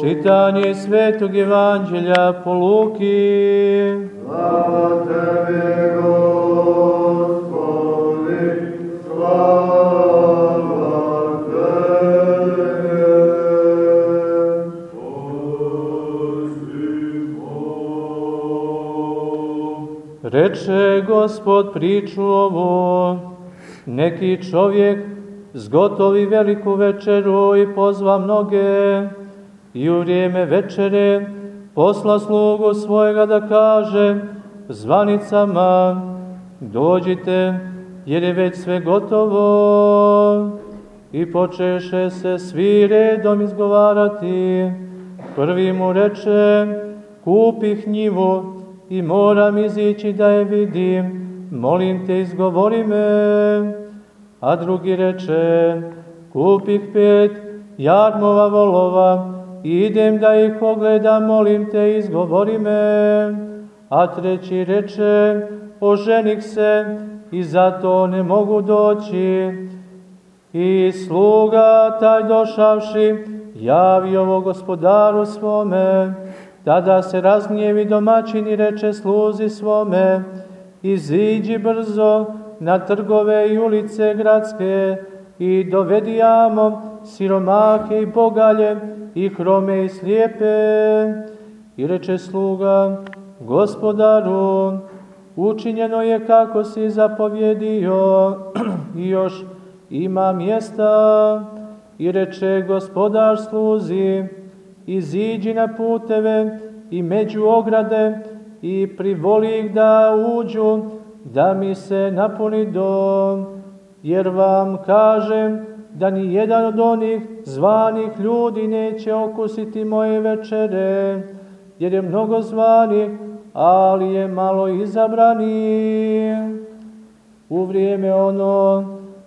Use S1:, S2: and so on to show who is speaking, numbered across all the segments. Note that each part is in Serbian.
S1: Čitanje Svetog Evanđelja po Luki.
S2: Slava Tebi,
S1: Reče Gospod priču ovo, neki čovjek zgotovi veliku večeru i pozva mnoge, i u vrijeme večere posla slugu svojega da kaže zvanicama dođite jer je već sve gotovo i počeše se svi redom izgovarati. Prvi mu reče kupi hnjivu i moram izići da je vidim, molim te izgovori me. A drugi reče kupih pet jarmova volova idem da ih pogledam, molim te, izgovori me. A treći reče, oženih se i zato ne mogu doći. I sluga taj došavši, javi ovo gospodaru svome, tada se razgnjevi domaćin i reče sluzi svome, iziđi brzo na trgove i ulice gradske i dovedi jamo siromake i bogalje i hrome i slijepe. I reče sluga, gospodaru, učinjeno je kako si zapovjedio i još ima mjesta. I reče gospodar sluzi, iziđi na puteve i među ograde i privoli ih da uđu, da mi se napuni dom. Jer vam kažem, da ni jedan od onih zvanih ljudi neće okusiti moje večere, jer je mnogo zvanih, ali je malo izabrani. U vrijeme ono,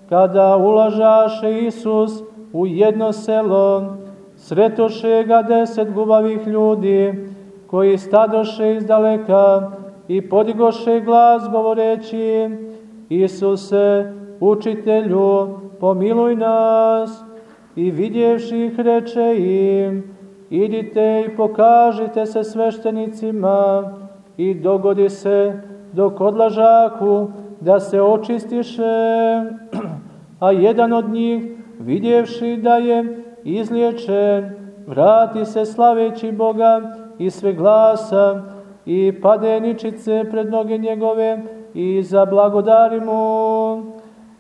S1: kada ulažaše Isus u jedno selo, sretoše ga deset gubavih ljudi, koji stadoše iz daleka i podigoše glas govoreći, Isuse, učitelju, pomiluj nas. I vidjevši ih reče im, idite i pokažite se sveštenicima i dogodi se dok odlažaku da se očistiše. A jedan od njih, vidjevši da je izliječen, vrati se slaveći Boga i sve glasa i pade ničice pred noge njegove i za blagodari mu.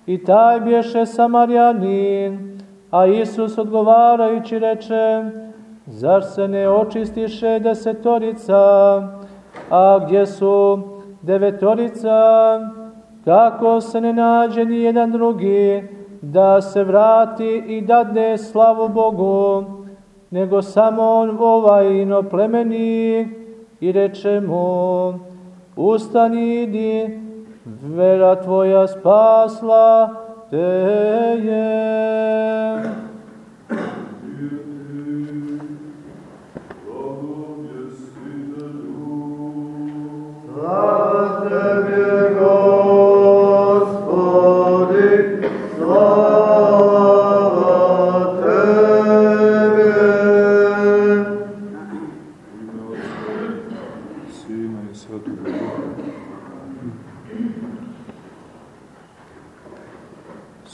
S1: I taj bješe Samarjanin, a Isus odgovarajući reče, zar se ne očistiše desetorica, a gdje su devetorica, kako se ne nađe ni jedan drugi, da se vrati i dadne slavu Bogu, nego samo on ovaj plemeni i reče mu, ustani idi, vera tvoja spasla te je.
S2: Slava Tebi, Gospodi,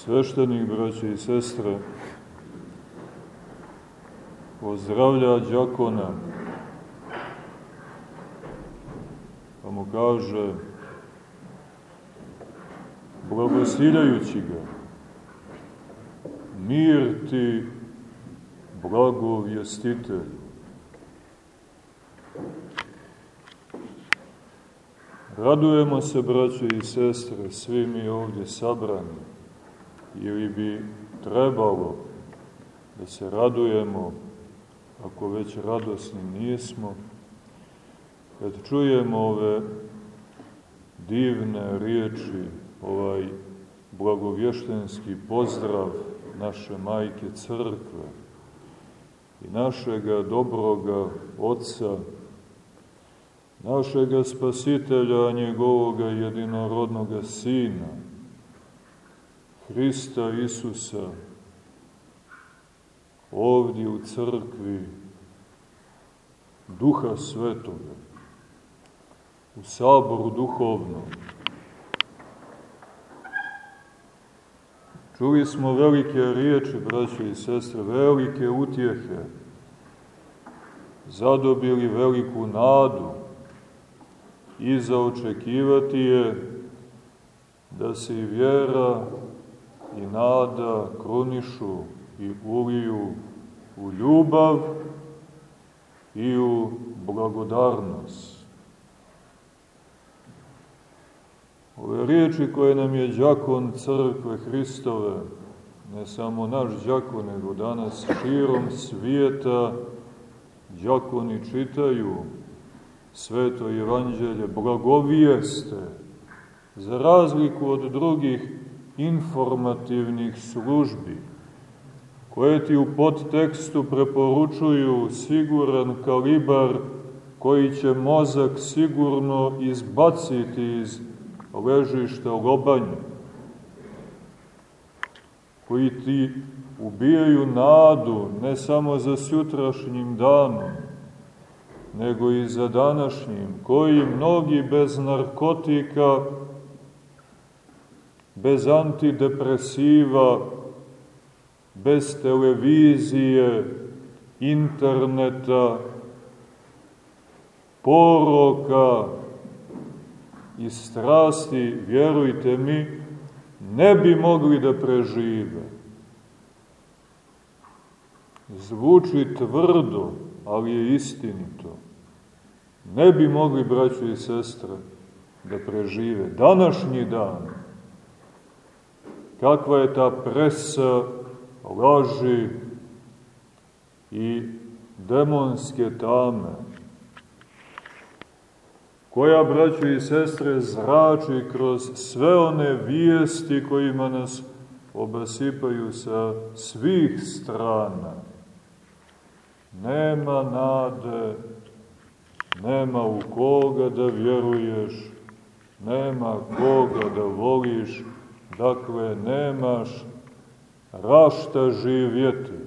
S3: Sveštenik, braće i sestre, pozdravlja džakona, pa mu kaže, blagosiljajući ga, mir ti, blagovjestitelju. Radujemo se, braće i sestre, svi mi ovdje sabrani, ili bi trebalo da se radujemo, ako već radosni nismo, kad čujemo ove divne riječi, ovaj blagovještenski pozdrav naše majke crkve i našega dobroga Otca, našega spasitelja, njegovoga jedinorodnoga Sina, Hrista Isusa ovdje u crkvi Duha Svetoga, u saboru duhovnom. Čuli smo velike riječi, braće i sestre, velike utjehe, zadobili veliku nadu i zaočekivati je da se i vjera i nada krunišu i uliju u ljubav i u blagodarnost. Ove riječi koje nam je džakon crkve Hristove, ne samo naš džakon, nego danas širom svijeta džakoni čitaju sveto evanđelje, blagovijeste, za razliku od drugih informativnih službi, koje ti u podtekstu preporučuju siguran kalibar koji će mozak sigurno izbaciti iz ležišta lobanja, koji ti ubijaju nadu ne samo za sutrašnjim danom, nego i za današnjim, koji mnogi bez narkotika, bez antidepresiva, bez televizije, interneta, poroka i strasti, vjerujte mi, ne bi mogli da prežive. Zvuči tvrdo, ali je istinito. Ne bi mogli, braćo i sestre, da prežive. Današnji dan, kakva je ta presa laži i demonske tame, koja, braćo i sestre, zrači kroz sve one vijesti kojima nas obasipaju sa svih strana. Nema nade, nema u koga da vjeruješ, nema koga da voliš, dakle, nemaš rašta živjeti.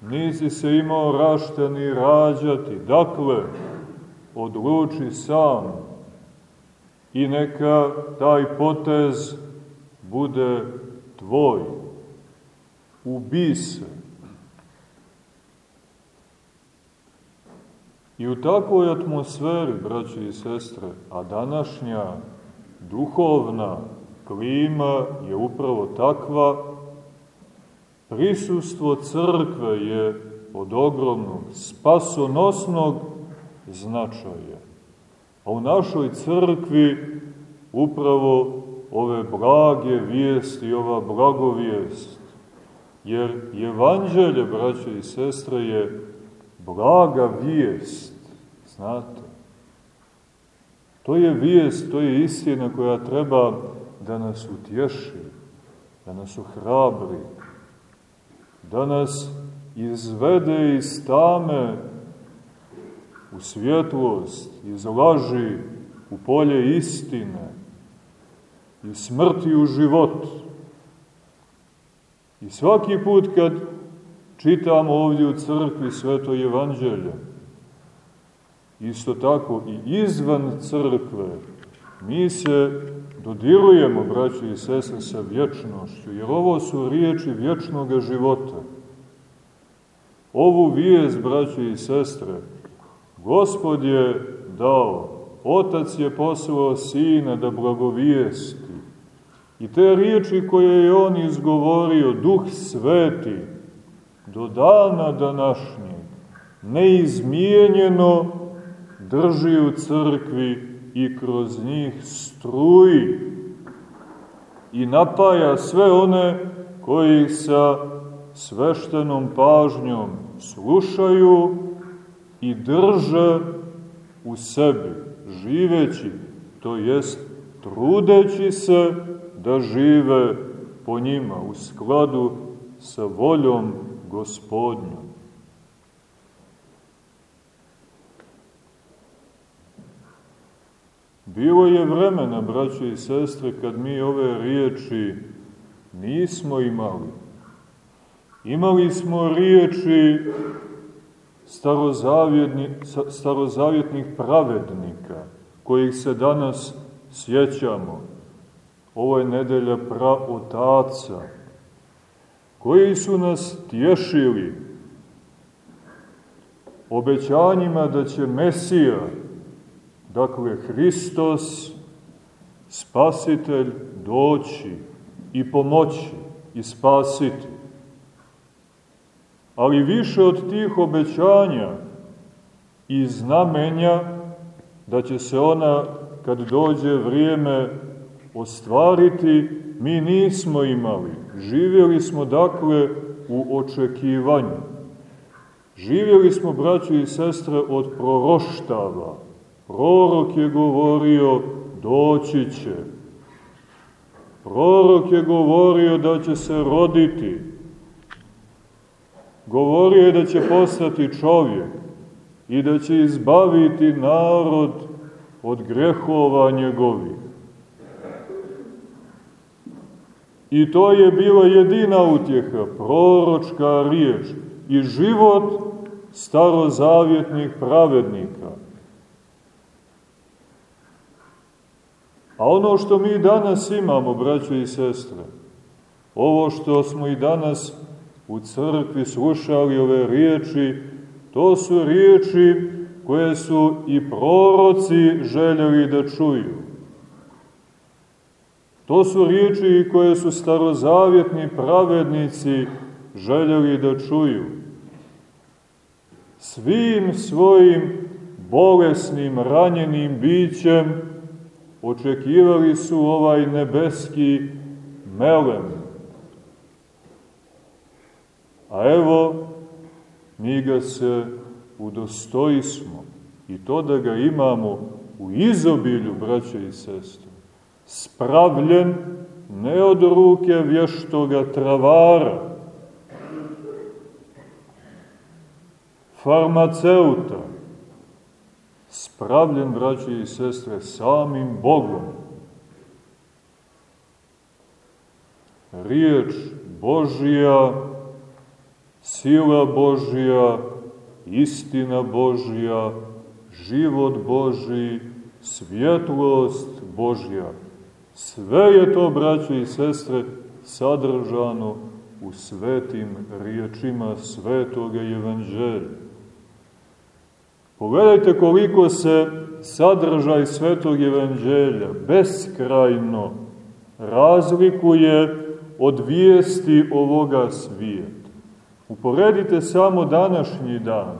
S3: Nisi se imao rašta ni rađati, dakle, odluči sam i neka taj potez bude tvoj. Ubi se. I u takvoj atmosferi, braći i sestre, a današnja duhovna klima je upravo takva, prisustvo crkve je od ogromnog spasonosnog značaja. A u našoj crkvi upravo ove blage vijesti, ova blagovijest, jer evanđelje, braće i sestre, je blaga vijest, znate. To je vijest, to je istina koja treba da nas utješi, da nas ohrabri, da nas izvede iz tame u svjetlost, iz laži u polje istine, iz smrti u život. I svaki put kad čitamo ovdje u crkvi sveto evanđelje, isto tako i izvan crkve, mi se dodirujemo, braći i sestre, sa vječnošću, jer ovo su riječi vječnog života. Ovu vijest, braći i sestre, Gospod je dao, Otac je poslao Sina da blagovijesti. I te riječi koje je On izgovorio, Duh Sveti, do dana današnjeg, neizmijenjeno drži u crkvi i kroz njih struji i napaja sve one koji sa sveštenom pažnjom slušaju i drže u sebi, živeći, to jest trudeći se da žive po njima u skladu sa voljom gospodnjom. bilo je vremena, braćo i sestre, kad mi ove riječi nismo imali. Imali smo riječi starozavjetnih pravednika, kojih se danas sjećamo. Ovo je nedelja praotaca, koji su nas tješili obećanjima da će Mesija, dakle Hristos, spasitelj, doći i pomoći i spasiti. Ali više od tih obećanja i znamenja da će se ona, kad dođe vrijeme, ostvariti, mi nismo imali. Živjeli smo, dakle, u očekivanju. Živjeli smo, braćo i sestre, od proroštava. Prorok je govorio, doći će. Prorok je govorio da će se roditi. Govorio je da će postati čovjek i da će izbaviti narod od grehova njegovih. I to je bila jedina utjeha, proročka riječ i život starozavjetnih pravednika. A ono što mi danas imamo, braćo i sestre, ovo što smo i danas u crkvi slušali ove riječi, to su riječi koje su i proroci željeli da čuju. To su riječi koje su starozavjetni pravednici željeli da čuju. Svim svojim bolesnim, ranjenim bićem očekivali su ovaj nebeski melem. A evo, mi ga se udostojismo i to da ga imamo u izobilju, braće i sestre spravljen ne od ruke vještoga travara, farmaceuta, spravljen, braće i sestre, samim Bogom. Riječ Božija, sila Božija, istina Božija, život Božiji, svjetlost Božja. Sve je to, braćo i sestre, sadržano u svetim riječima svetoga evanđelja. Pogledajte koliko se sadržaj svetog evanđelja beskrajno razlikuje od vijesti ovoga svijeta. Uporedite samo današnji dan.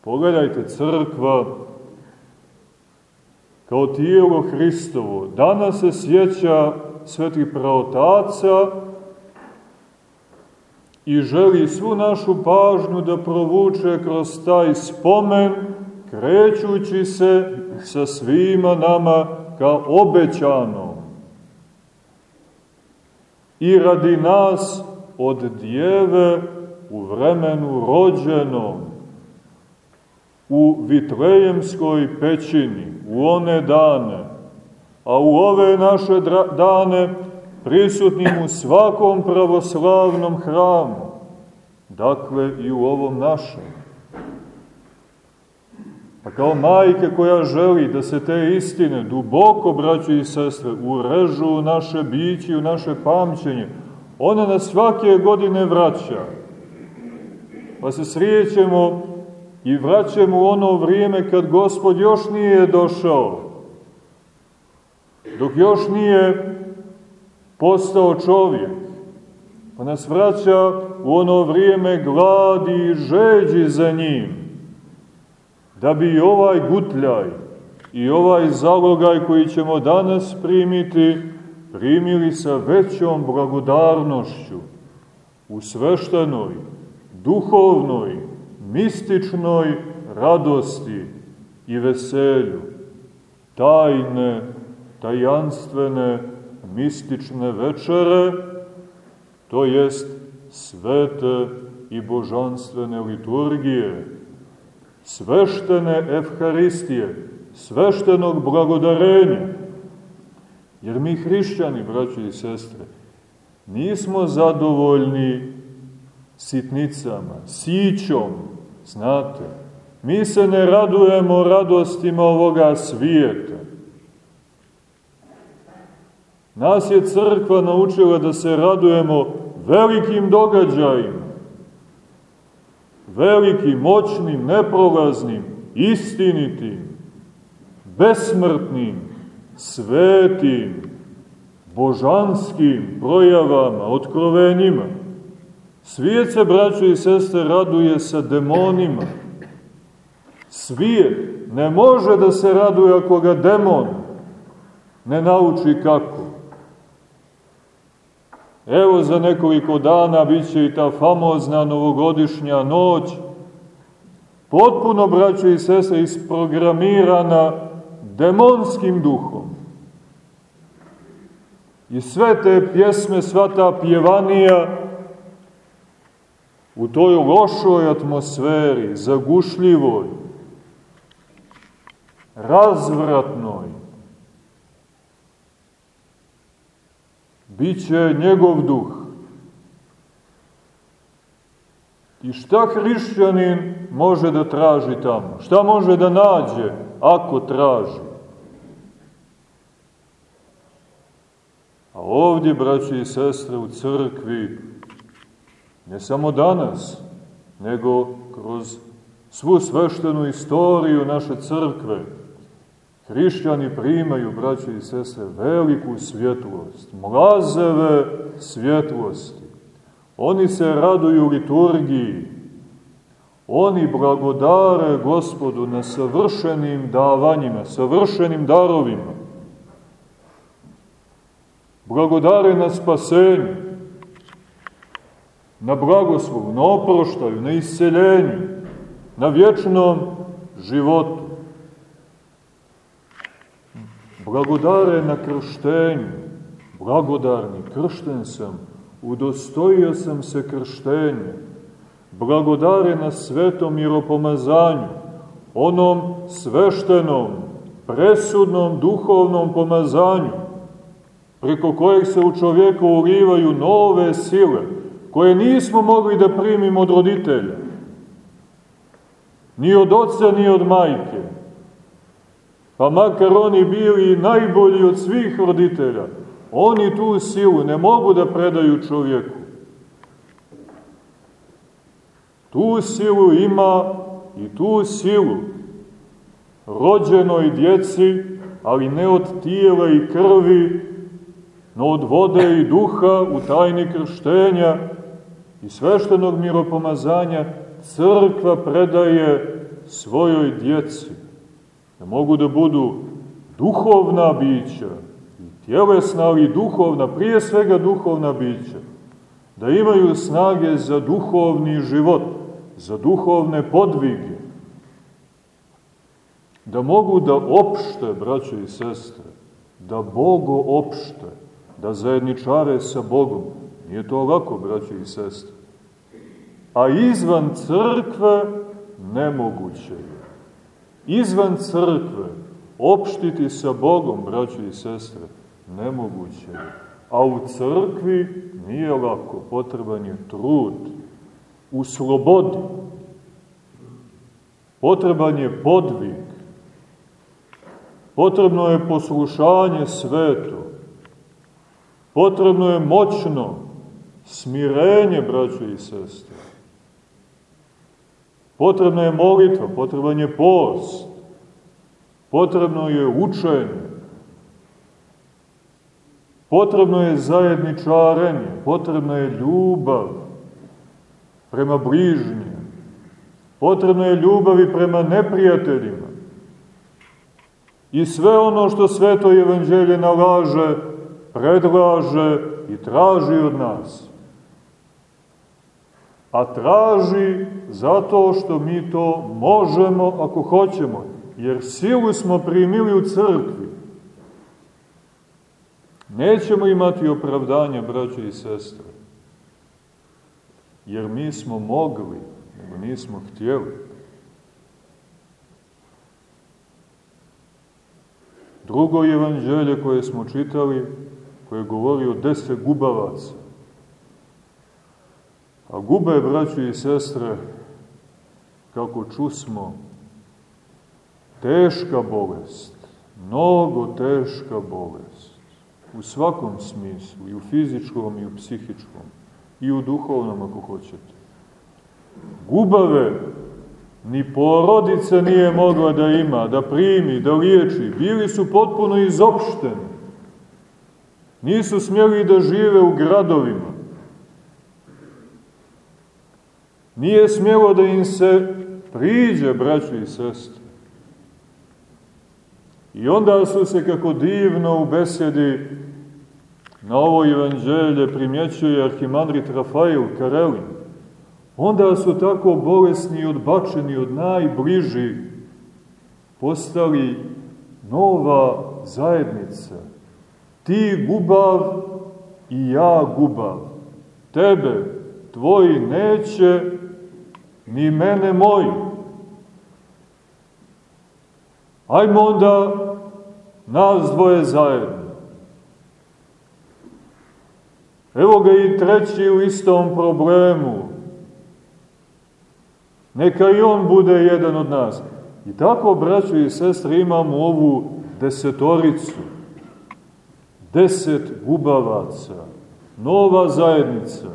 S3: Pogledajte crkva, kao tijelo Hristovo. Danas se sjeća svetih praotaca i želi svu našu pažnju da provuče kroz taj spomen, krećući se sa svima nama kao obećano. I radi nas od djeve u vremenu rođenom, u Vitlejemskoj pećini, u one dane, a u ove naše dane prisutnim u svakom pravoslavnom hramu, dakle i u ovom našem. Pa kao majke koja želi da se te istine duboko, braćo i sestre, urežu u naše biće, u naše pamćenje, ona nas svake godine vraća. Pa se srijećemo i vraćamo u ono vrijeme kad Gospod još nije došao, dok još nije postao čovjek, pa nas vraća u ono vrijeme gladi i žeđi za njim, da bi ovaj gutljaj i ovaj zalogaj koji ćemo danas primiti, primili sa većom blagodarnošću u sveštenoj, duhovnoj, mističnoj radosti i veselju, tajne, tajanstvene, mistične večere, to jest svete i božanstvene liturgije, sveštene evharistije, sveštenog blagodarenja. Jer mi hrišćani, braći i sestre, nismo zadovoljni sitnicama, sićom, znate. Mi se ne radujemo radostima ovoga svijeta. Nas je crkva naučila da se radujemo velikim događajima, velikim, moćnim, neprolaznim, istinitim, besmrtnim, svetim, božanskim projavama, otkrovenjima. Svijet se, braćo i sestre, raduje sa demonima. Svijet ne može da se raduje ako ga demon ne nauči kako. Evo za nekoliko dana bit će i ta famozna novogodišnja noć, potpuno, braćo i sestre, isprogramirana demonskim duhom. I sve te pjesme, sva ta pjevanija u toj lošoj atmosferi, zagušljivoj, razvratnoj, Biće njegov duh. I šta hrišćanin može da traži tamo? Šta može da nađe ako traži? A ovdje, braći i sestre, u crkvi, ne samo danas, nego kroz svu sveštenu istoriju naše crkve, Hrišćani primaju, braće i sese, veliku svjetlost, mlazeve svjetlosti. Oni se raduju liturgiji, oni blagodare gospodu na savršenim davanjima, savršenim darovima. Blagodare na spasenju, na blagoslovu, na oproštaju, na isceljenju, na vječnom životu. Blagodare na krštenju, blagodarni, kršten sam, udostojio sam se krštenja, blagodare na svetom miropomazanju, onom sveštenom, presudnom duhovnom pomazanju, preko kojeg se u čovjeku ulivaju nove sile, koje nismo mogli da primimo od roditelja, ni od oca, ni od majke, pa makar oni bili najbolji od svih roditelja, oni tu silu ne mogu da predaju čovjeku. Tu silu ima i tu silu rođenoj djeci, ali ne od tijela i krvi, no od vode i duha u tajni krštenja i sveštenog miropomazanja crkva predaje svojoj djeci da mogu da budu duhovna bića, i tjelesna, ali i duhovna, prije svega duhovna bića, da imaju snage za duhovni život, za duhovne podvige, da mogu da opšte, braće i sestre, da Bogo opšte, da zajedničare sa Bogom. Nije to ovako, braće i sestre. A izvan crkve nemoguće je izvan crkve, opštiti sa Bogom, braći i sestre, nemoguće je. A u crkvi nije lako, potreban je trud. U slobodi potreban je podvig. Potrebno je poslušanje sveto. Potrebno je moćno smirenje, braćo i sestre. Potrebna je molitva, potreban je post, potrebno je učenje, potrebno je zajedničarenje, potrebna je ljubav prema bližnjim, potrebno je ljubav i prema neprijateljima. I sve ono što sveto evanđelje nalaže, predlaže i traži od nas a traži zato što mi to možemo ako hoćemo, jer silu smo primili u crkvi. Nećemo imati opravdanja, braće i sestre, jer mi smo mogli, nego nismo htjeli. Drugo evanđelje koje smo čitali, koje govori o deset gubavaca. A gube, braću i sestre, kako čusmo, teška bolest, mnogo teška bolest, u svakom smislu, i u fizičkom, i u psihičkom, i u duhovnom, ako hoćete. Gubave ni porodica nije mogla da ima, da primi, da liječi. Bili su potpuno izopšteni. Nisu smjeli da žive u gradovima. Nije smjelo da im se priđe, braćo i sestre. I onda su se kako divno u besedi na ovo evanđelje primjećuje arhimandrit Rafael Karelin. Onda su tako bolesni i odbačeni od najbliži postali nova zajednica. Ti gubav i ja gubav. Tebe, tvoji neće, ni mene moji. Ajmo onda nas dvoje zajedno. Evo ga i treći u istom problemu. Neka i on bude jedan od nas. I tako, braćo i sestre, imamo ovu desetoricu. Deset gubavaca. Nova zajednica.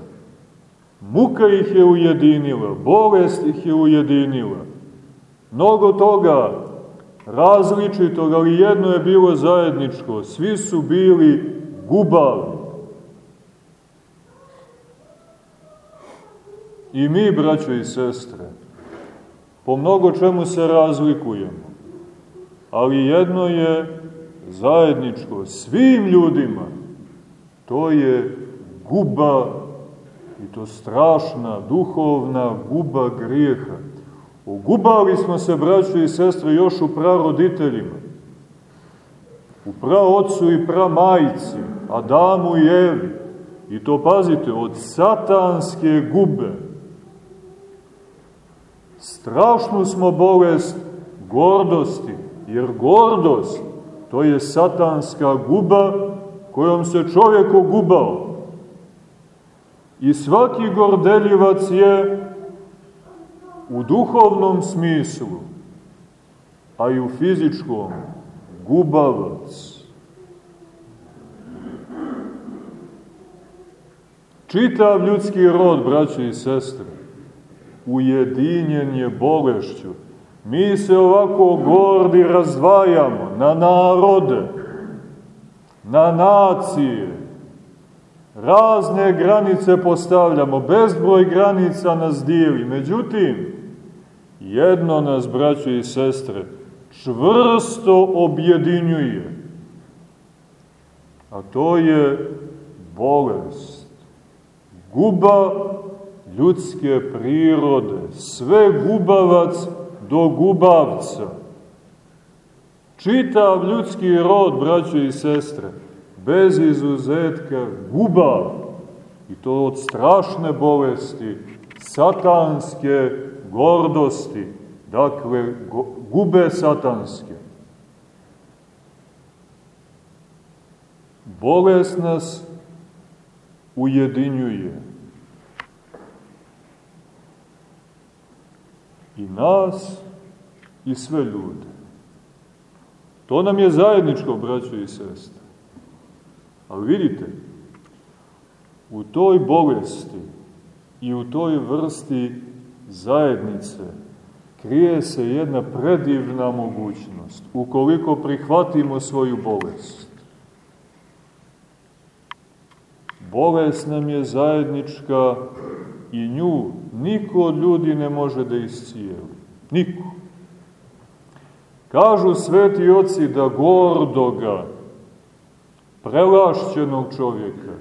S3: Muka ih je ujedinila, bolest ih je ujedinila. Mnogo toga različitog, ali jedno je bilo zajedničko. Svi su bili gubavi. I mi, braćo i sestre, po mnogo čemu se razlikujemo, ali jedno je zajedničko svim ljudima, to je guba, i to strašna, duhovna guba grijeha. Ugubali smo se, braćo i sestre, još u praroditeljima, u praocu i pramajici, Adamu i Evi, i to pazite, od satanske gube, strašnu smo bolest gordosti, jer gordost to je satanska guba kojom se čovjek ogubao. I svaki gordeljivac je u duhovnom smislu, a i u fizičkom, gubavac. Čitav ljudski rod, braće i sestre, ujedinjen je bolešću. Mi se ovako gordi razdvajamo na narode, na nacije, razne granice postavljamo, bezbroj granica nas dijeli. Međutim, jedno nas, braćo i sestre, čvrsto objedinjuje, a to je bolest. Guba ljudske prirode, sve gubavac do gubavca. Čitav ljudski rod, braćo i sestre, bez izuzetka gubav, i to od strašne bolesti, satanske gordosti, dakle, gube satanske. Bolest nas ujedinjuje. I nas i sve ljude. To nam je zajedničko, braćo i sestre. Ali vidite, u toj bolesti i u toj vrsti zajednice krije se jedna predivna mogućnost, ukoliko prihvatimo svoju bolest. Bolest nam je zajednička i nju niko od ljudi ne može da iscijeli. Niko. Kažu sveti oci da gordoga, prelašćenog čovjeka,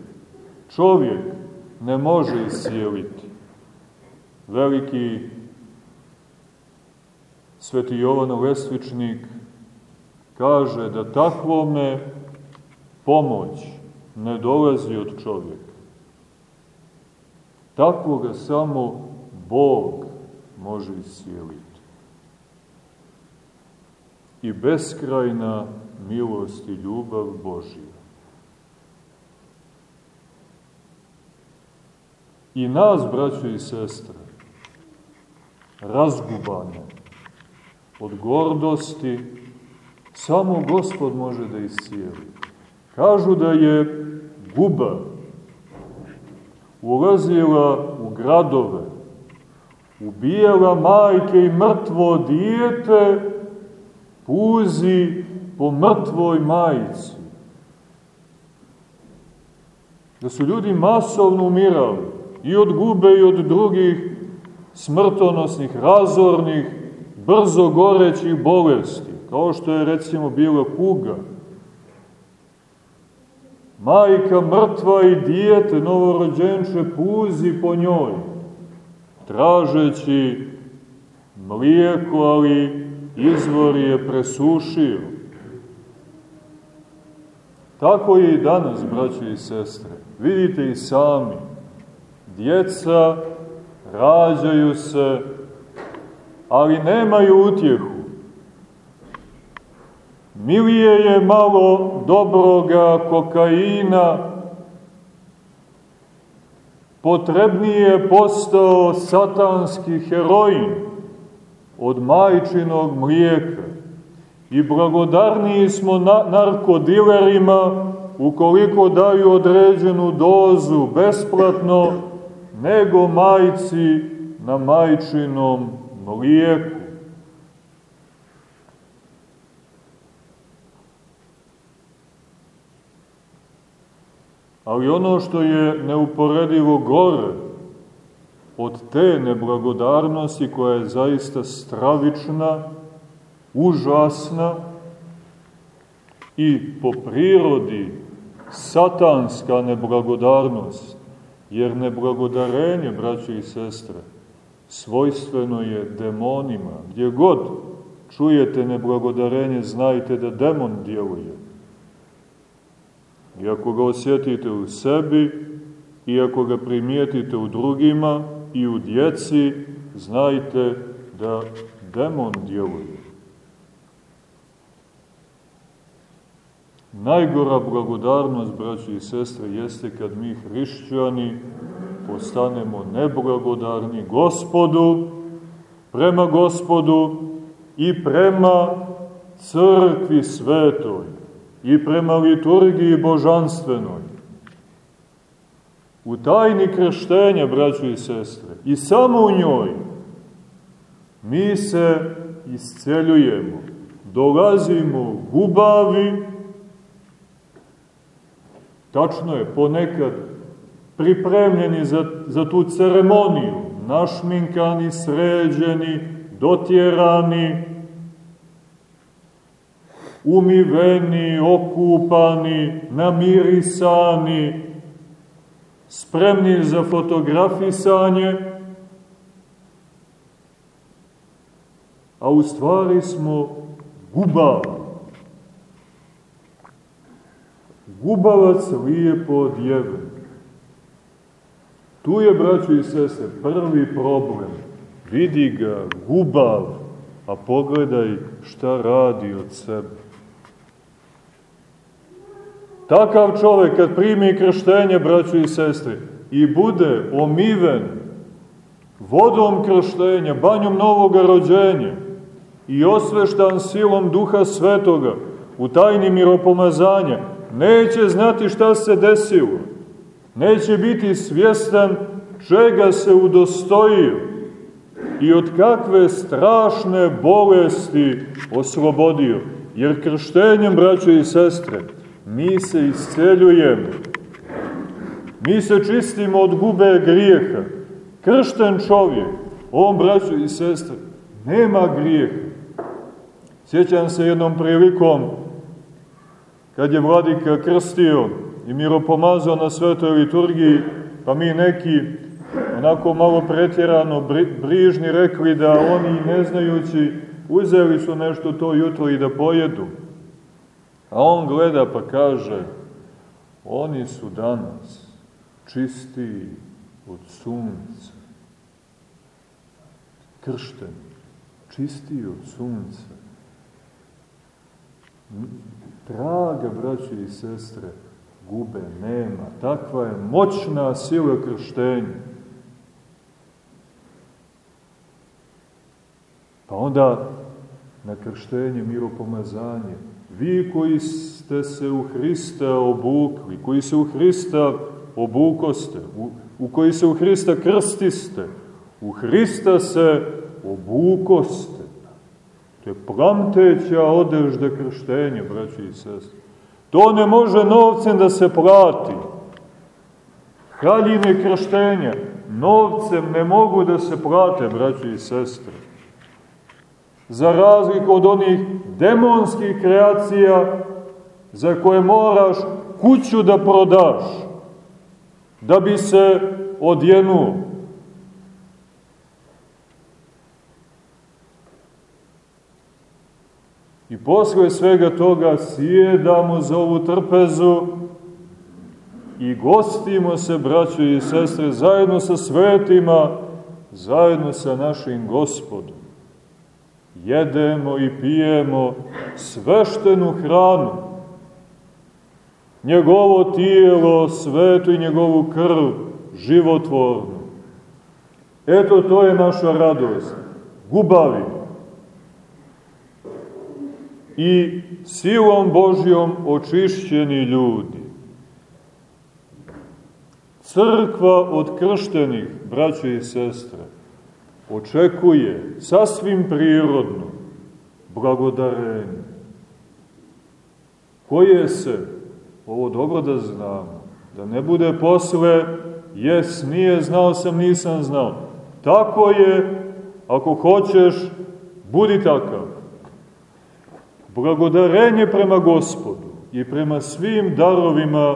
S3: čovjek ne može iscijeliti. Veliki sveti Jovan Lesvičnik kaže da takvome pomoć ne dolazi od čovjeka. Takvoga samo Bog može iscijeliti. i beskrajna milost i ljubav Božija. I nas, braćo i sestre, razgubane od gordosti, samo Gospod može da iscijeli. Kažu da je guba ulazila u gradove, ubijala majke i mrtvo dijete, puzi po mrtvoj majici. Da su ljudi masovno umirali i od gube i od drugih smrtonosnih, razornih, brzo gorećih bolesti, kao što je recimo bila kuga. Majka mrtva i dijete novorođenče puzi po njoj, tražeći mlijeko, ali izvor je presušio. Tako je i danas, braće i sestre. Vidite i sami, djeca rađaju se, ali nemaju utjehu. Milije je malo dobroga kokaina, potrebnije je postao satanski heroin od majčinog mlijeka i blagodarniji smo na narkodilerima ukoliko daju određenu dozu besplatno nego majci na majčinom mlijeku. Ali ono što je neuporedivo gore od te neblagodarnosti koja je zaista stravična, užasna i po prirodi satanska neblagodarnost, jer neblagodarenje, braće i sestre, svojstveno je demonima. Gdje god čujete neblagodarenje, znajte da demon djeluje. I ako ga osjetite u sebi, i ako ga primijetite u drugima i u djeci, znajte da demon djeluje. Najgora blagodarnost, braći i sestre, jeste kad mi hrišćani postanemo neblagodarni gospodu, prema gospodu i prema crkvi svetoj i prema liturgiji božanstvenoj. U tajni krštenja, braćo i sestre, i samo u njoj, mi se isceljujemo, dolazimo gubavi, tačno je, ponekad pripremljeni za, za tu ceremoniju, našminkani, sređeni, dotjerani, umiveni, okupani, namirisani, spremni za fotografisanje, a u stvari smo gubavi. Gubavac lijepo odjeven. Tu je, braćo i sese, prvi problem. Vidi ga, gubav, a pogledaj šta radi od sebe. Takav čovek kad primi krštenje, braćo i sestre, i bude omiven vodom krštenja, banjom novog rođenja i osveštan silom duha svetoga u tajni miropomazanja, neće znati šta se desilo neće biti svjestan čega se udostojio i od kakve strašne bolesti oslobodio. Jer krštenjem, braćo i sestre, mi se isceljujemo. Mi se čistimo od gube grijeha. Kršten čovjek, on, braćo i sestre, nema grijeha. Sjećam se jednom prilikom, kad je vladika krstio i miropomazao na svetoj liturgiji, pa mi neki onako malo pretjerano brižni rekli da oni ne znajući uzeli su nešto to jutro i da pojedu. A on gleda pa kaže, oni su danas čisti od sunca, kršteni, čisti od sunca. traga, braći i sestre, gube, nema. Takva je moćna sila krštenja. Pa onda na krštenje, miropomazanje. Vi koji ste se u Hrista obukli, koji se u Hrista obukoste, u, u koji se u Hrista krstiste, u Hrista se obukoste. To je plamteća odežda krštenja, braći i sestri. To ne može novcem da se plati. Haljine krštenja novcem ne mogu da se plate, braći i sestre. Za razliku od onih demonskih kreacija za koje moraš kuću da prodaš, da bi se odjenuo. I posle svega toga sjedamo za ovu trpezu i gostimo se, braćo i sestre, zajedno sa svetima, zajedno sa našim gospodom. Jedemo i pijemo sveštenu hranu, njegovo tijelo sveto i njegovu krv životvornu. Eto, to je naša radost. Gubavi i silom Božjom očišćeni ljudi. Crkva od krštenih, braće i sestre, očekuje sasvim prirodno blagodarenje, koje se, ovo dobro da znamo, da ne bude posle, jes, nije, znao sam, nisam znao. Tako je, ako hoćeš, budi takav blagodarenje prema gospodu i prema svim darovima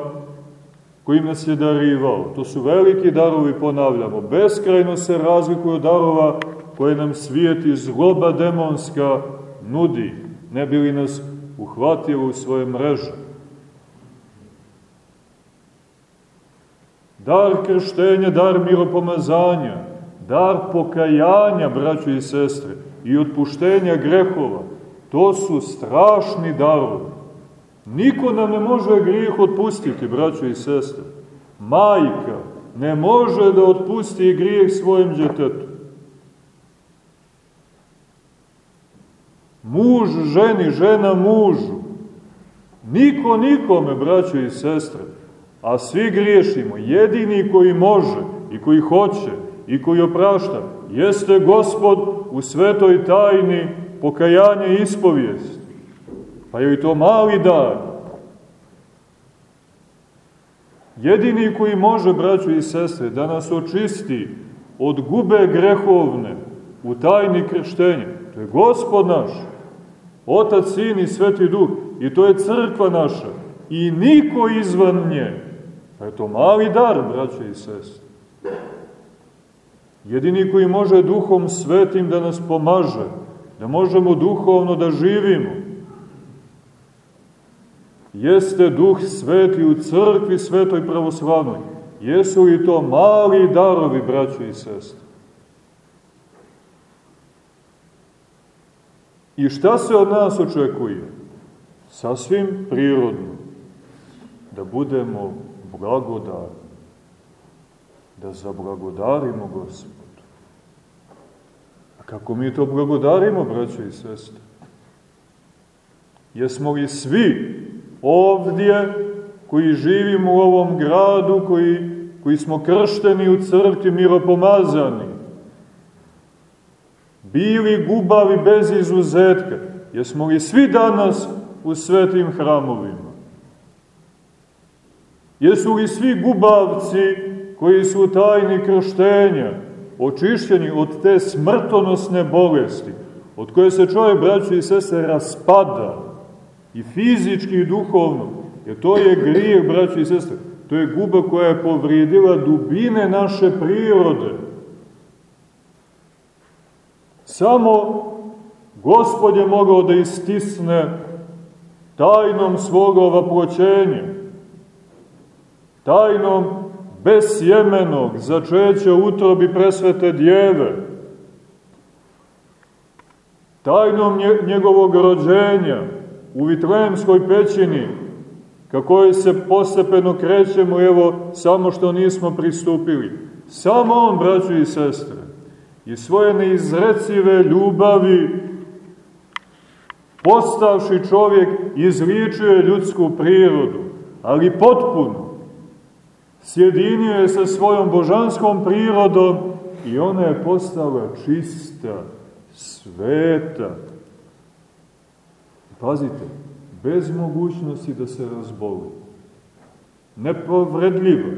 S3: kojim nas je darivao. To su veliki darovi, ponavljamo. Beskrajno se razlikuju darova koje nam svijeti zloba demonska nudi, ne bi li nas uhvatilo u svoje mreže. Dar krštenja, dar miropomazanja, dar pokajanja, braćo i sestre, i otpuštenja grehova, To su strašni darovi. Niko nam ne može grijeh otpustiti, braćo i sestre. Majka ne može da otpusti grijeh svojim djetetu. Muž ženi, žena mužu. Niko nikome, braćo i sestre. A svi griješimo. Jedini koji može i koji hoće i koji oprašta jeste Gospod u svetoj tajni pokajanje i ispovijest. Pa je to mali dar. Jedini koji može, braćo i sestre, da nas očisti od gube grehovne u tajni krštenja, to je Gospod naš, Otac, Sin i Sveti Duh, i to je crkva naša, i niko izvan nje. Pa je to mali dar, braćo i sestre. Jedini koji može duhom svetim da nas pomaže, da možemo duhovno da živimo. Jeste duh sveti u crkvi svetoj pravoslavnoj. Jesu li to mali darovi, braćo i sestre? I šta se od nas očekuje? Sasvim prirodno. Da budemo blagodarni. Da zablagodarimo Gospod. Kako mi to blagodarimo, braćo i sestre? Jesmo li svi ovdje koji živimo u ovom gradu, koji, koji smo kršteni u crkvi miropomazani, bili gubavi bez izuzetka, jesmo li svi danas u svetim hramovima? Jesu li svi gubavci koji su tajni krštenja, očišćeni od te smrtonosne bolesti, od koje se čovjek, braći i sese, raspada, i fizički i duhovno, jer to je grijeh, braći i sestre, to je guba koja je povrijedila dubine naše prirode. Samo Gospod je mogao da istisne tajnom svoga ovaploćenja, tajnom besjemenog začeća utrobi presvete djeve, tajnom njegovog rođenja, u Vitlejemskoj pećini, kako je se postepeno krećemo, evo, samo što nismo pristupili. Samo on, braćo i sestre, i svoje neizrecive ljubavi, postavši čovjek, izličuje ljudsku prirodu, ali potpuno. Sjedinio je sa svojom božanskom prirodom i ona je postala čista, sveta. Pazite, bez mogućnosti da se razboli. Nepovredljivo.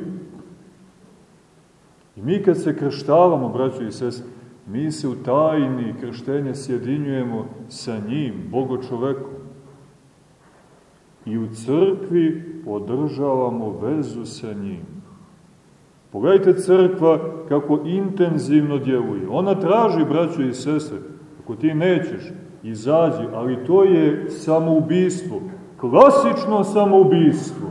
S3: I mi kad se krštavamo, braćo i sestre, mi se u tajni krštenja sjedinjujemo sa njim, Bogo čovekom. I u crkvi održavamo vezu sa njim. Pogledajte crkva kako intenzivno djeluje. Ona traži, braćo i sestre, ako ti nećeš, izađi, ali to je samoubistvo, klasično samoubistvo.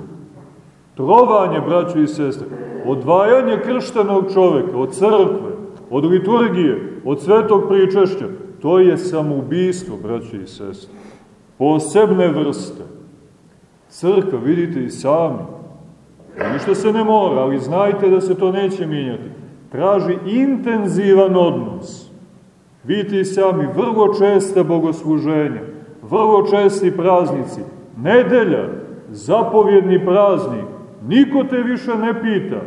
S3: Trovanje, braćo i sestre, odvajanje krštenog čoveka od crkve, od liturgije, od svetog pričešća, to je samoubistvo, braćo i sestre. Posebne vrste. Crkva, vidite i sami, ništa se ne mora, ali znajte da se to neće mijenjati. Traži intenzivan odnos. Vidite sami, vrlo česte bogosluženja, vrlo česti praznici, nedelja, zapovjedni praznik, niko te više ne pita.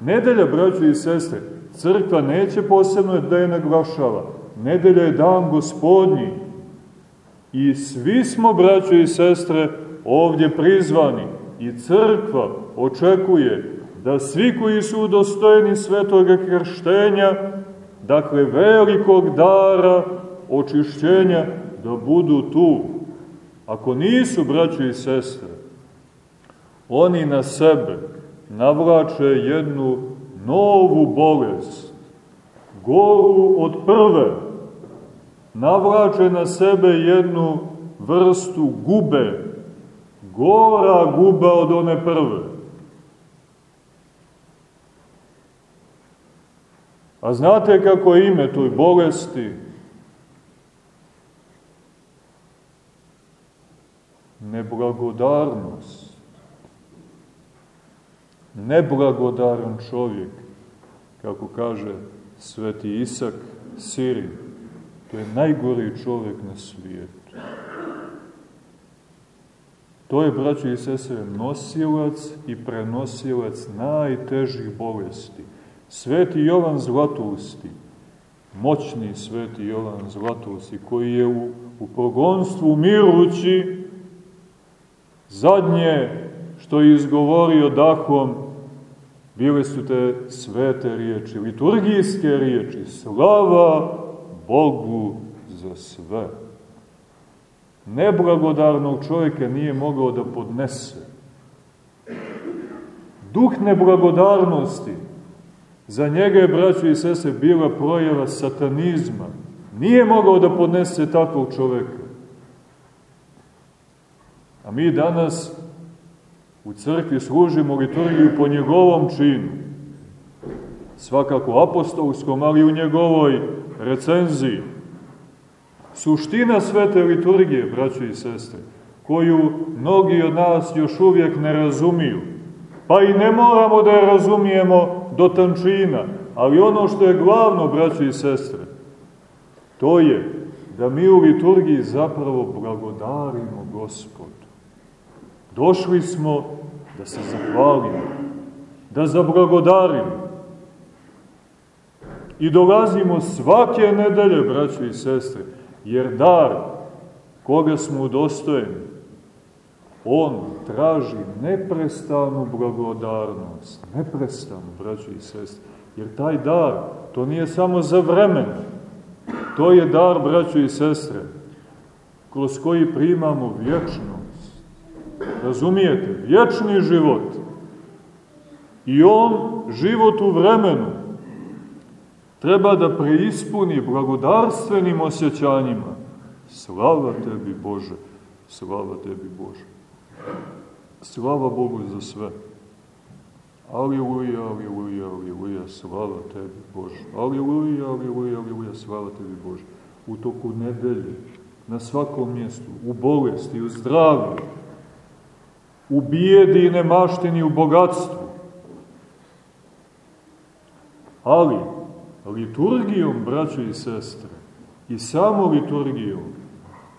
S3: Nedelja, braćo i sestre, crkva neće posebno da je naglašava. Nedelja je dan gospodnji. I svi smo, braćo i sestre, ovdje prizvani. I crkva očekuje da svi koji su udostojeni svetoga krštenja, dakle velikog dara očišćenja, da budu tu. Ako nisu, braćo i sestre, oni na sebe navlače jednu novu bolest, goru od prve, navlače na sebe jednu vrstu gube, gora guba od one prve. A znate kako je ime toj bolesti? Neblagodarnost. Neblagodaran čovjek, kako kaže sveti Isak Sirin, to je najgori čovjek na svijetu. To je, braćo i sestre, nosilac i prenosilac najtežih bolesti. Sveti Jovan Zlatusti, moćni sveti Jovan Zlatusti, koji je u, u progonstvu umirući zadnje što je izgovorio dahom, bile su te svete riječi, liturgijske riječi, slava Bogu za sve neblagodarnog čovjeka nije mogao da podnese. Duh neblagodarnosti za njega je, braćo i sese, bila projava satanizma. Nije mogao da podnese takvog čoveka. A mi danas u crkvi služimo liturgiju po njegovom činu. Svakako apostolskom, ali u njegovoj recenziji Suština svete liturgije, braćo i sestre, koju mnogi od nas još uvijek ne razumiju, pa i ne moramo da je razumijemo do tančina, ali ono što je glavno, braćo i sestre, to je da mi u liturgiji zapravo blagodarimo Gospodu. Došli smo da se zahvalimo, da zablagodarimo. I dolazimo svake nedelje, braćo i sestre, jer dar koga smo udostojeni, on traži neprestanu blagodarnost, neprestanu, braćo i sestre, jer taj dar, to nije samo za vremen, to je dar, braćo i sestre, kroz koji primamo vječnost. Razumijete? Vječni život. I on, život u vremenu, treba da preispuni blagodarstvenim osjećanjima. Slava tebi Bože, slava tebi Bože. Slava Bogu za sve. Aliluja, aliluja, aliluja, slava tebi Bože. Aliluja, aliluja, aliluja, slava tebi Bože. U toku nedelje na svakom mjestu, u bolesti, u zdravlju, u bijedi i nemaštini, u bogatstvu. Ali, liturgijom, braćo i sestre, i samo liturgijom,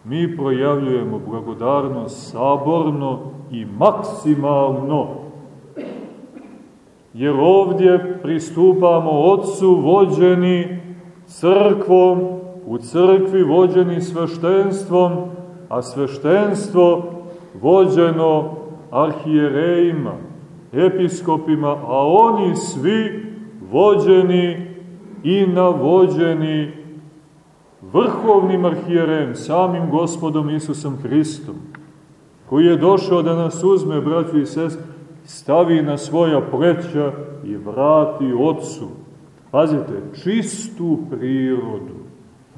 S3: mi projavljujemo blagodarnost saborno i maksimalno. Jer ovdje pristupamo Otcu vođeni crkvom, u crkvi vođeni sveštenstvom, a sveštenstvo vođeno arhijerejima, episkopima, a oni svi vođeni i navođeni vrhovnim arhijerejem, samim gospodom Isusom Hristom, koji je došao da nas uzme, braću i sest, stavi na svoja pleća i vrati Otcu. Pazite, čistu prirodu,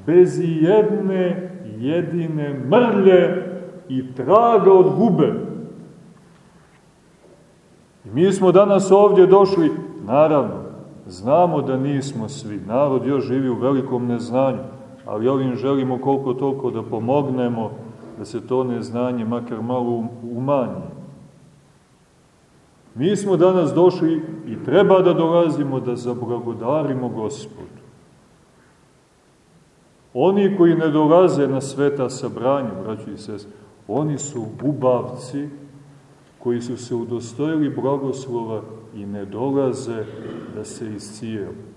S3: bez jedne jedine mrlje i traga od gube. I mi smo danas ovdje došli, naravno, znamo da nismo svi, narod još živi u velikom neznanju, ali ovim želimo koliko toliko da pomognemo da se to neznanje makar malo umanji. Mi smo danas došli i treba da dolazimo da zablagodarimo Gospodu. Oni koji ne dolaze na sveta sabranja, braći i sest, oni su gubavci koji su se udostojili blagoslova i ne dolaze da se iscijeli.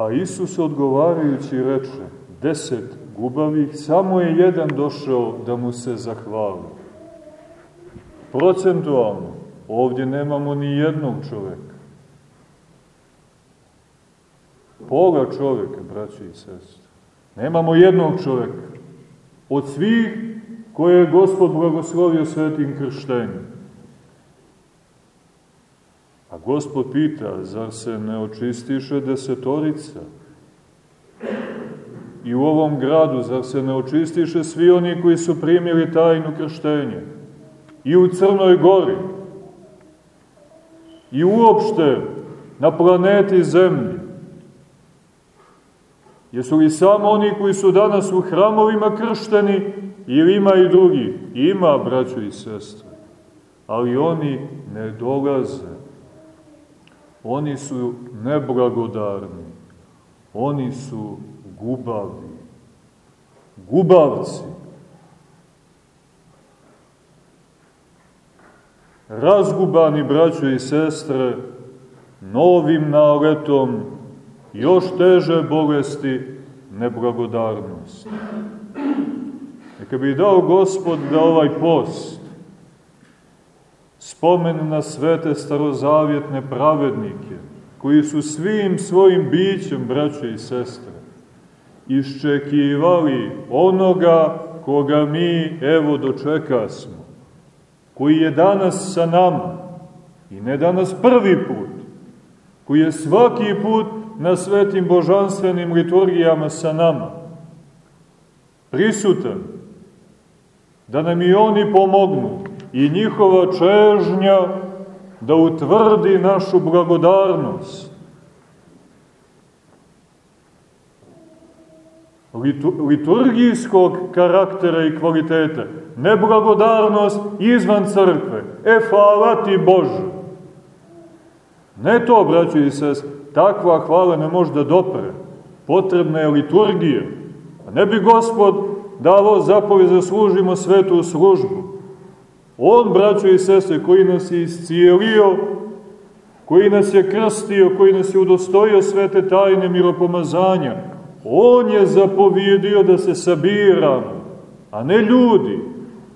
S3: A Isus odgovarajući reče, deset gubavih, samo je jedan došao da mu se zahvali. Procentualno, ovdje nemamo ni jednog čoveka. Pola čoveka, braći i sestri. Nemamo jednog čoveka. Od svih koje je Gospod blagoslovio svetim krštenjem. A gospod pita, zar se ne očistiše desetorica? I u ovom gradu, zar se ne očistiše svi oni koji su primili tajnu krštenja? I u Crnoj gori? I uopšte na planeti Zemlji? Jesu li samo oni koji su danas u hramovima kršteni ili ima i drugi? Ima, braćo i sestre, ali oni ne dolaze Oni su neblagodarni. Oni su gubavi. Gubavci. Razgubani, braćo i sestre, novim naletom još teže bolesti neblagodarnost. Neka bi dao Gospod da ovaj post spomen na svete starozavjetne pravednike, koji su svim svojim bićem, braće i sestre, iščekivali onoga koga mi evo dočekasmo, koji je danas sa nama, i ne danas prvi put, koji je svaki put na svetim božanstvenim liturgijama sa nama, prisutan, da nam i oni pomognu, i njihova čežnja da utvrdi našu blagodarnost. liturgijskog karaktera i kvalitete, ne blagodarnost izvan crkve. E, hvala ti Bože! Ne to, braći i sest, takva hvala ne može da dopre. Potrebna je liturgija. A ne bi gospod davo zapovjed da služimo svetu službu. On, braćo i sestre, koji nas je iscijelio, koji nas je krstio, koji nas je udostojio svete tajne miropomazanja, On je zapovjedio da se sabiramo, a ne ljudi.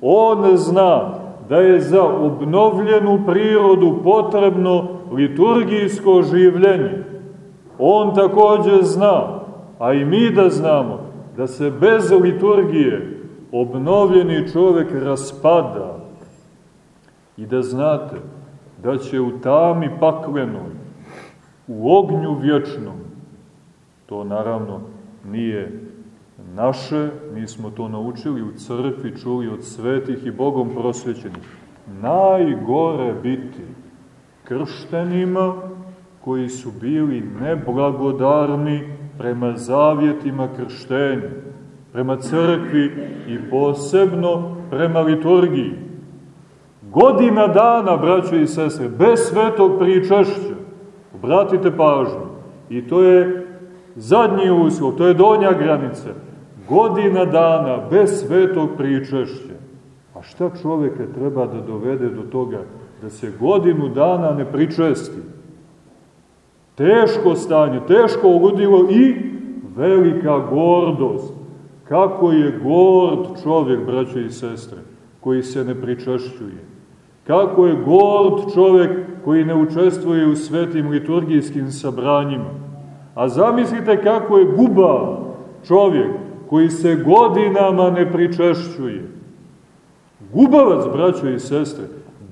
S3: On zna da je za obnovljenu prirodu potrebno liturgijsko življenje. On takođe zna, a i mi da znamo, da se bez liturgije obnovljeni čovek raspada, I da znate da će u tami paklenoj, u ognju vječnom, to naravno nije naše, mi smo to naučili u crkvi, čuli od svetih i Bogom prosvećenih, najgore biti krštenima koji su bili neblagodarni prema zavjetima krštenja, prema crkvi i posebno prema liturgiji. Godina dana, braćo i sestre, bez svetog pričašća, obratite pažnju, i to je zadnji uslov, to je donja granica, godina dana bez svetog pričašća. A šta čoveka treba da dovede do toga da se godinu dana ne pričesti? Teško stanje, teško ugodilo i velika gordost. Kako je gord čovjek, braćo i sestre, koji se ne pričašćuje. Kako je gord čovjek koji ne učestvuje u svetim liturgijskim sabranjima. A zamislite kako je guba čovjek koji se godinama ne pričešćuje. Gubavac, braćo i sestre,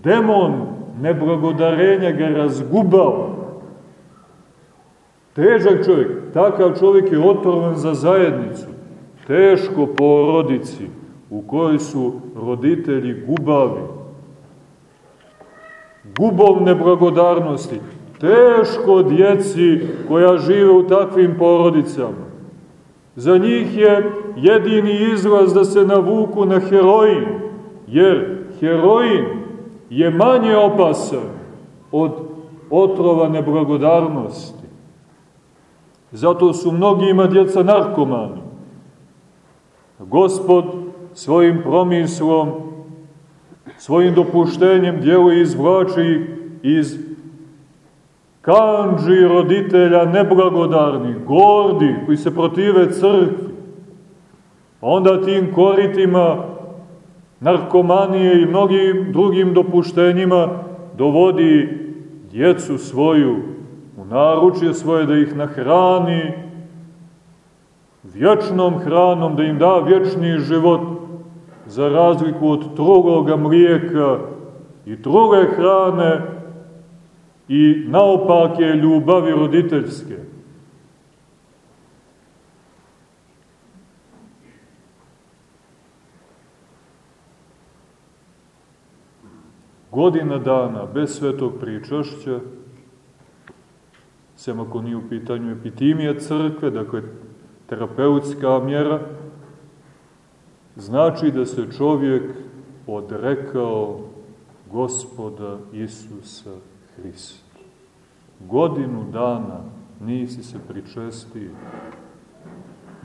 S3: demon neblagodarenja ga razgubao. Težak čovjek, takav čovjek je otrovan za zajednicu, teško porodici u kojoj su roditelji gubavi, gubov neblagodarnosti, teško djeci koja žive u takvim porodicama. Za njih je jedini izlaz da se navuku na heroin, jer heroin je manje opasan od otrova neblagodarnosti. Zato su mnogima djeca narkomani. Gospod svojim promislom, svojim dopuštenjem djeluje izvlači iz kanđi roditelja neblagodarnih, gordi, koji se protive crkvi. Onda tim koritima narkomanije i mnogim drugim dopuštenjima dovodi djecu svoju u naručje svoje da ih nahrani vječnom hranom, da im da vječni život za razliku od trugoga mlijeka i truge hrane i naopake ljubavi roditeljske. Godina dana bez svetog pričašća, sem ako nije u pitanju epitimija crkve, dakle terapeutska mjera, znači da se čovjek odrekao gospoda Isusa Hrista. Godinu dana nisi se pričestio,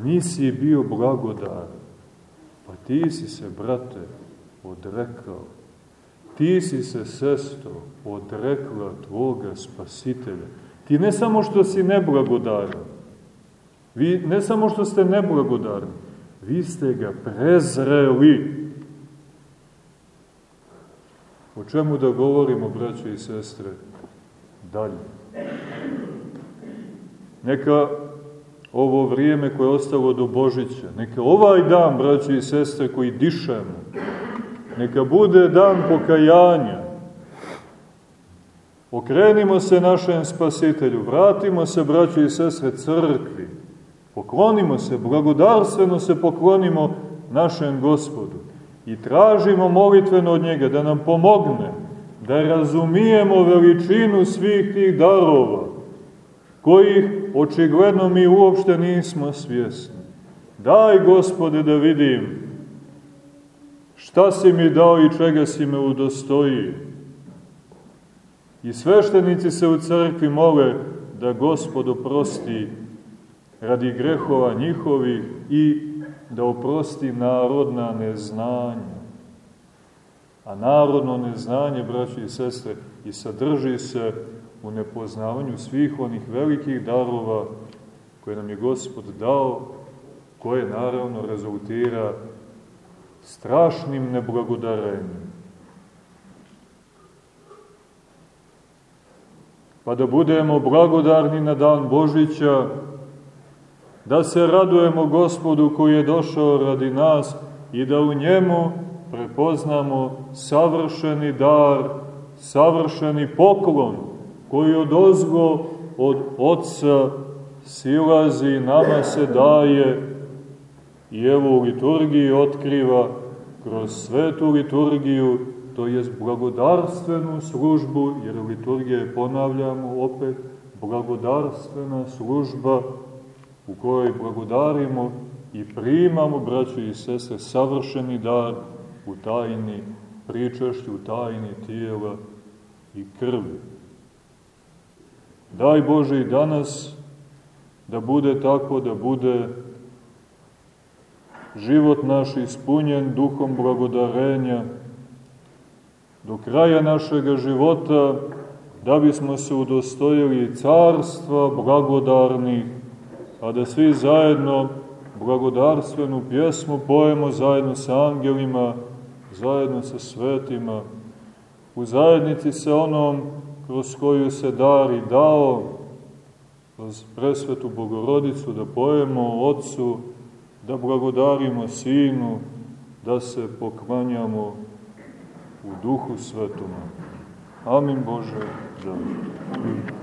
S3: nisi bio blagodar, pa ti si se, brate, odrekao. Ti si se, sestro, odrekla tvoga spasitelja. Ti ne samo što si neblagodaran, vi ne samo što ste neblagodarni, vi ste ga prezreli. O čemu da govorimo, braće i sestre, dalje? Neka ovo vrijeme koje je ostalo do Božića, neka ovaj dan, braće i sestre, koji dišemo, neka bude dan pokajanja. Okrenimo se našem spasitelju, vratimo se, braće i sestre, crkvi, poklonimo se, blagodarstveno se poklonimo našem gospodu i tražimo molitveno od njega da nam pomogne da razumijemo veličinu svih tih darova, kojih očigledno mi uopšte nismo svjesni. Daj, gospode, da vidim šta si mi dao i čega si me udostojio. I sveštenici se u crkvi mole da gospod oprosti radi grehova njihovih i da oprosti narodna neznanja. A narodno neznanje, braći i sestre, i sadrži se u nepoznavanju svih onih velikih darova koje nam je Gospod dao, koje naravno rezultira strašnim neblagodarenjem. Pa da budemo blagodarni na dan Božića, da se radujemo Gospodu koji je došao radi nas i da u njemu prepoznamo savršeni dar, savršeni poklon koji od ozgo od Otca silazi i nama se daje i evo u liturgiji otkriva kroz svetu liturgiju, to je blagodarstvenu službu, jer liturgija je, ponavljamo opet, blagodarstvena služba u kojoj blagodarimo i primamo, braćo i sestre, savršeni dar u tajni pričašću, u tajni tijela i krvi. Daj Bože i danas da bude tako, da bude život naš ispunjen duhom blagodarenja, do kraja našega života, da bismo se udostojili carstva blagodarnih, a da svi zajedno blagodarstvenu pjesmu pojemo zajedno sa angelima, zajedno sa svetima, u zajednici sa onom kroz koju se dar i dao, kroz presvetu Bogorodicu, da pojemo Otcu, da blagodarimo Sinu, da se poklanjamo u Duhu Svetom. Amin Bože, da.